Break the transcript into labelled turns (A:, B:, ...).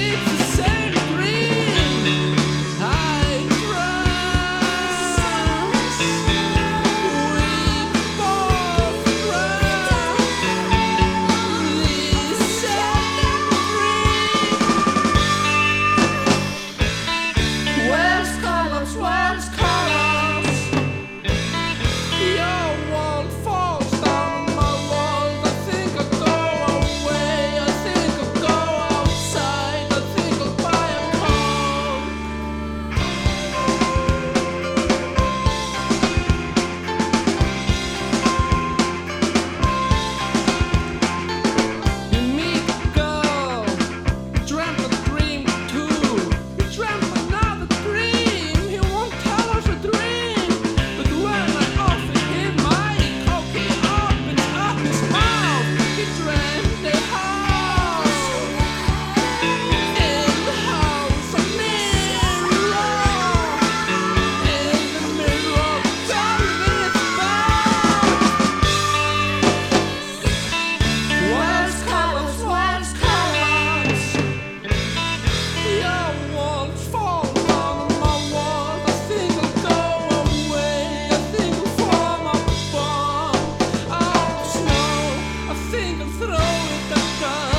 A: It's throw it undone.